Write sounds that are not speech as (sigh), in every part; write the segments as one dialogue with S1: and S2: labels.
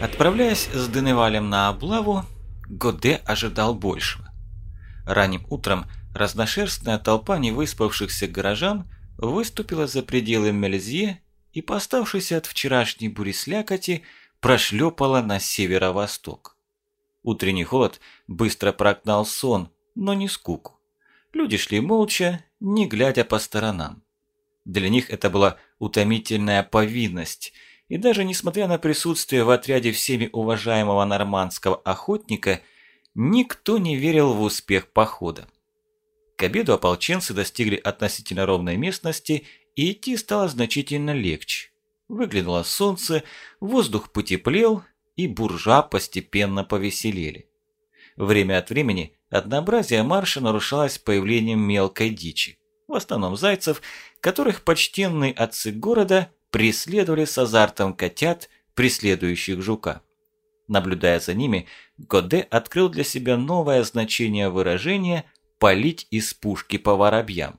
S1: Отправляясь с Деневалем на облаву, Годе ожидал большего. Ранним утром разношерстная толпа невыспавшихся горожан выступила за пределы Мельзье и, поставшись от вчерашней бури слякоти, прошлепала на северо-восток. Утренний холод быстро прогнал сон, но не скуку. Люди шли молча, не глядя по сторонам. Для них это была утомительная повинность, и даже несмотря на присутствие в отряде всеми уважаемого нормандского охотника, никто не верил в успех похода. К обеду ополченцы достигли относительно ровной местности, и идти стало значительно легче. Выглянуло солнце, воздух потеплел, и буржуа постепенно повеселели. Время от времени однообразие марша нарушалось появлением мелкой дичи, в основном зайцев, которых почтенные отцы города преследовали с азартом котят, преследующих жука. Наблюдая за ними, Годе открыл для себя новое значение выражения «палить из пушки по воробьям».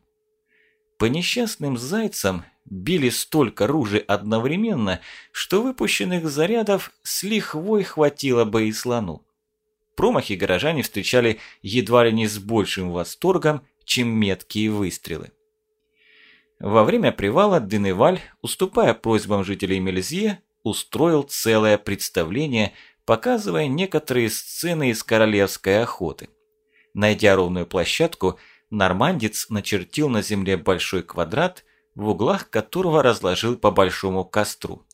S1: По несчастным зайцам били столько ружей одновременно, что выпущенных зарядов с лихвой хватило бы и слону. Промахи горожане встречали едва ли не с большим восторгом, чем меткие выстрелы. Во время привала Деневаль, уступая просьбам жителей Мельзье, устроил целое представление, показывая некоторые сцены из королевской охоты. Найдя ровную площадку, нормандец начертил на земле большой квадрат, в углах которого разложил по большому костру.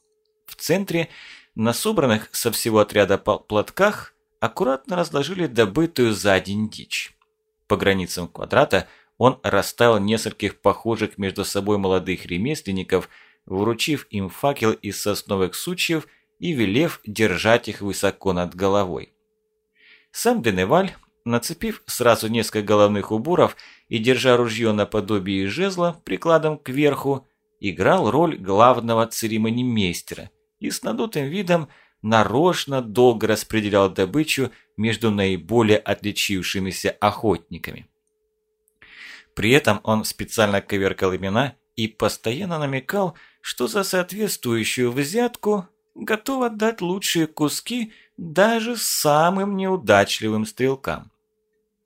S1: В центре, на собранных со всего отряда платках, аккуратно разложили добытую за день дичь. По границам квадрата он расставил нескольких похожих между собой молодых ремесленников, вручив им факел из сосновых сучьев и велев держать их высоко над головой. Сам Деневаль, нацепив сразу несколько головных уборов и держа ружье наподобие жезла прикладом кверху, играл роль главного церемонимейстера и с надутым видом нарочно долго распределял добычу между наиболее отличившимися охотниками. При этом он специально коверкал имена и постоянно намекал, что за соответствующую взятку готов отдать лучшие куски даже самым неудачливым стрелкам.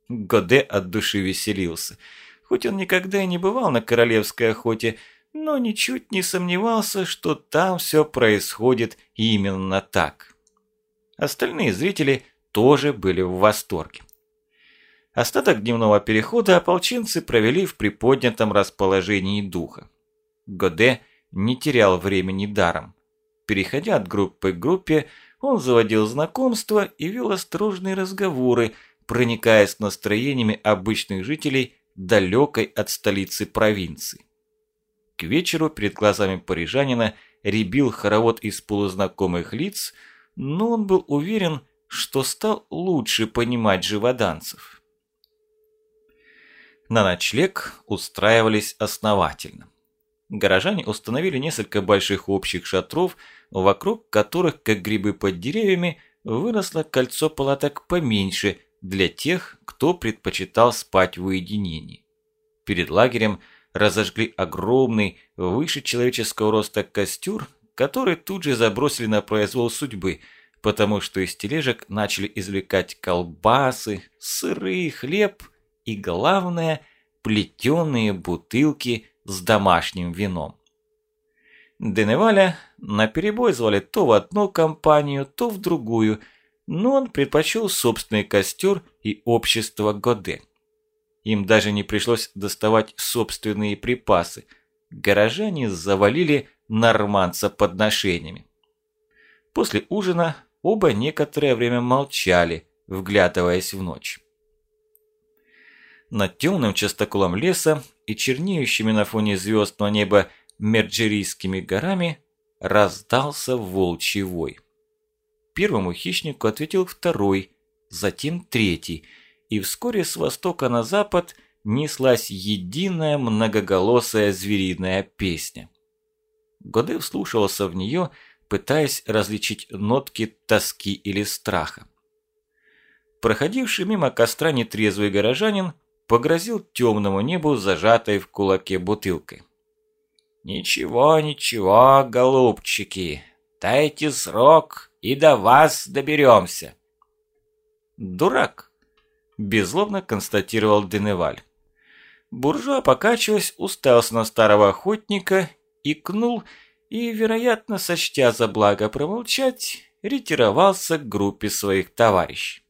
S1: Годе от души веселился. Хоть он никогда и не бывал на королевской охоте, но ничуть не сомневался, что там все происходит именно так. Остальные зрители тоже были в восторге. Остаток дневного перехода ополченцы провели в приподнятом расположении духа. Годе не терял времени даром. Переходя от группы к группе, он заводил знакомства и вел осторожные разговоры, проникаясь настроениями обычных жителей далекой от столицы провинции. К вечеру перед глазами парижанина рябил хоровод из полузнакомых лиц, но он был уверен, что стал лучше понимать живоданцев. На ночлег устраивались основательно. Горожане установили несколько больших общих шатров, вокруг которых, как грибы под деревьями, выросло кольцо палаток поменьше для тех, кто предпочитал спать в уединении. Перед лагерем разожгли огромный, выше человеческого роста костер, который тут же забросили на произвол судьбы, потому что из тележек начали извлекать колбасы, сыры, хлеб и, главное, плетеные бутылки с домашним вином. Деневаля наперебой звали то в одну компанию, то в другую, но он предпочел собственный костер и общество Годе. Им даже не пришлось доставать собственные припасы. Горожане завалили норманца подношениями. После ужина оба некоторое время молчали, вглядываясь в ночь. Над темным частоколом леса и чернеющими на фоне звездного неба мерджерийскими горами раздался волчий вой. Первому хищнику ответил второй, затем третий – и вскоре с востока на запад неслась единая многоголосая звериная песня. Годе вслушивался в нее, пытаясь различить нотки тоски или страха. Проходивший мимо костра нетрезвый горожанин погрозил темному небу зажатой в кулаке бутылкой. «Ничего, ничего, голубчики, дайте срок, и до вас доберемся. Дурак, беззлобно констатировал Деневаль. Буржуа, покачиваясь, уставился на старого охотника, икнул и, вероятно, сочтя за благо промолчать, ретировался к группе своих товарищей.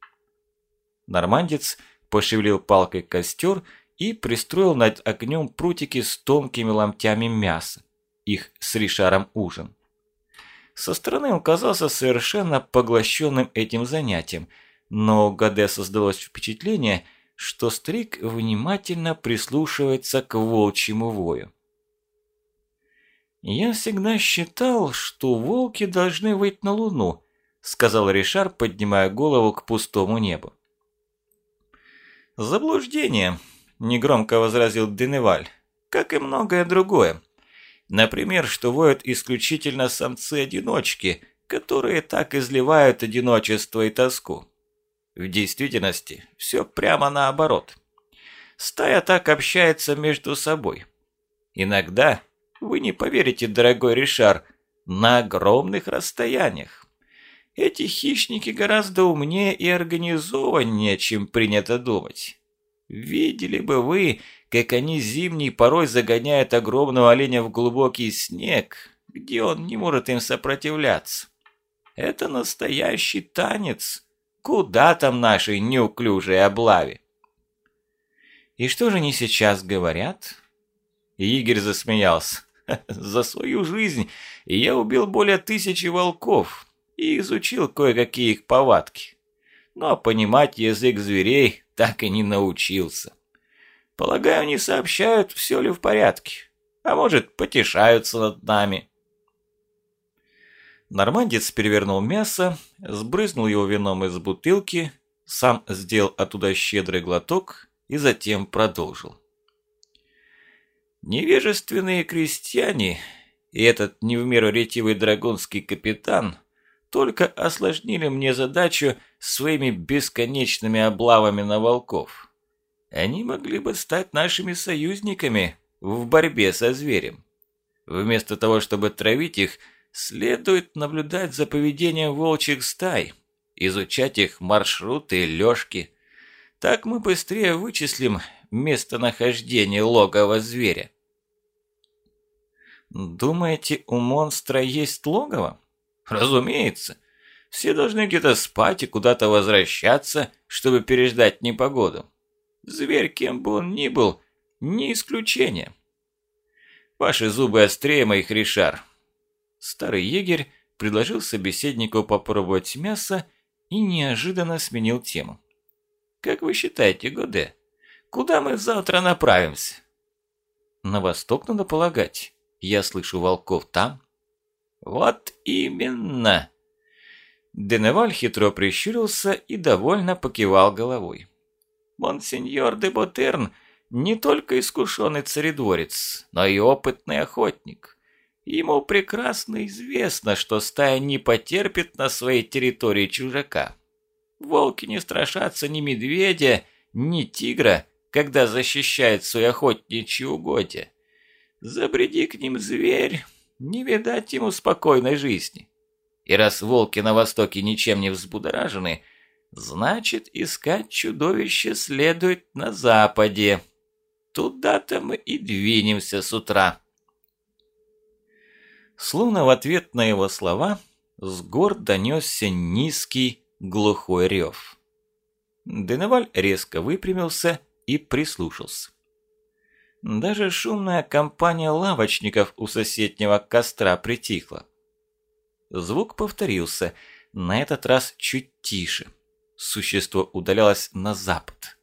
S1: Нормандец пошевелил палкой костер и пристроил над огнем прутики с тонкими ломтями мяса. Их с Ришаром ужин. Со стороны он казался совершенно поглощенным этим занятием, но Гаде создалось впечатление, что старик внимательно прислушивается к волчьему вою. «Я всегда считал, что волки должны выйти на луну», сказал Ришар, поднимая голову к пустому небу. «Заблуждение», – негромко возразил Деневаль, – «как и многое другое. Например, что воют исключительно самцы-одиночки, которые так изливают одиночество и тоску. В действительности все прямо наоборот. Стая так общается между собой. Иногда, вы не поверите, дорогой Ришар, на огромных расстояниях. Эти хищники гораздо умнее и организованнее, чем принято думать. Видели бы вы, как они зимней порой загоняют огромного оленя в глубокий снег, где он не может им сопротивляться. Это настоящий танец. Куда там нашей неуклюжей облаве? И что же они сейчас говорят? Игорь засмеялся. (laughs) За свою жизнь я убил более тысячи волков и изучил кое-какие их повадки. Но понимать язык зверей так и не научился. Полагаю, они сообщают, все ли в порядке. А может, потешаются над нами. Нормандец перевернул мясо, сбрызнул его вином из бутылки, сам сделал оттуда щедрый глоток и затем продолжил. Невежественные крестьяне и этот не в меру ретивый драгунский капитан только осложнили мне задачу своими бесконечными облавами на волков. Они могли бы стать нашими союзниками в борьбе со зверем. Вместо того, чтобы травить их, следует наблюдать за поведением волчьих стай, изучать их маршруты и лёжки. Так мы быстрее вычислим местонахождение логова зверя. Думаете, у монстра есть логово? Разумеется. Все должны где-то спать и куда-то возвращаться, чтобы переждать непогоду. Зверь, кем бы он ни был, не исключение. Ваши зубы острее моих, Ришар. Старый егерь предложил собеседнику попробовать мясо и неожиданно сменил тему. Как вы считаете, Годе, куда мы завтра направимся? На восток надо полагать. Я слышу волков там. Вот именно. Деневаль хитро прищурился и довольно покивал головой. Монсеньор де Ботерн не только искушенный царедворец, но и опытный охотник. Ему прекрасно известно, что стая не потерпит на своей территории чужака. Волки не страшатся ни медведя, ни тигра, когда защищают свои охотничьи угодья. Забреди к ним зверь, не видать ему спокойной жизни. И раз волки на востоке ничем не взбудоражены, Значит, искать чудовище следует на западе. Туда-то мы и двинемся с утра. Словно в ответ на его слова, с гор донесся низкий глухой рев. Деневаль резко выпрямился и прислушался. Даже шумная компания лавочников у соседнего костра притихла. Звук повторился, на этот раз чуть тише существо удалялось на запад.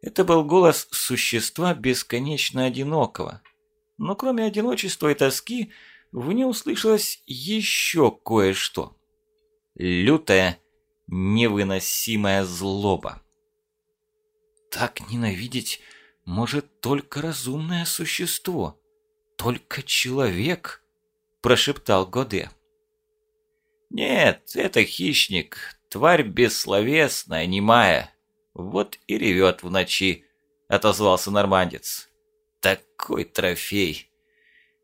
S1: Это был голос существа бесконечно одинокого. Но кроме одиночества и тоски, в нем слышалось еще кое-что. Лютая, невыносимая злоба. Так ненавидеть может только разумное существо, только человек, прошептал Годе. Нет, это хищник, Тварь бессловесная, немая. Вот и ревет в ночи, отозвался нормандец. Такой трофей.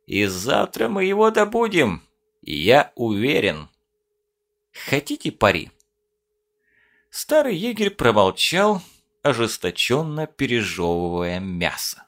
S1: И завтра мы его добудем, я уверен. Хотите пари?» Старый егерь промолчал, ожесточенно пережевывая мясо.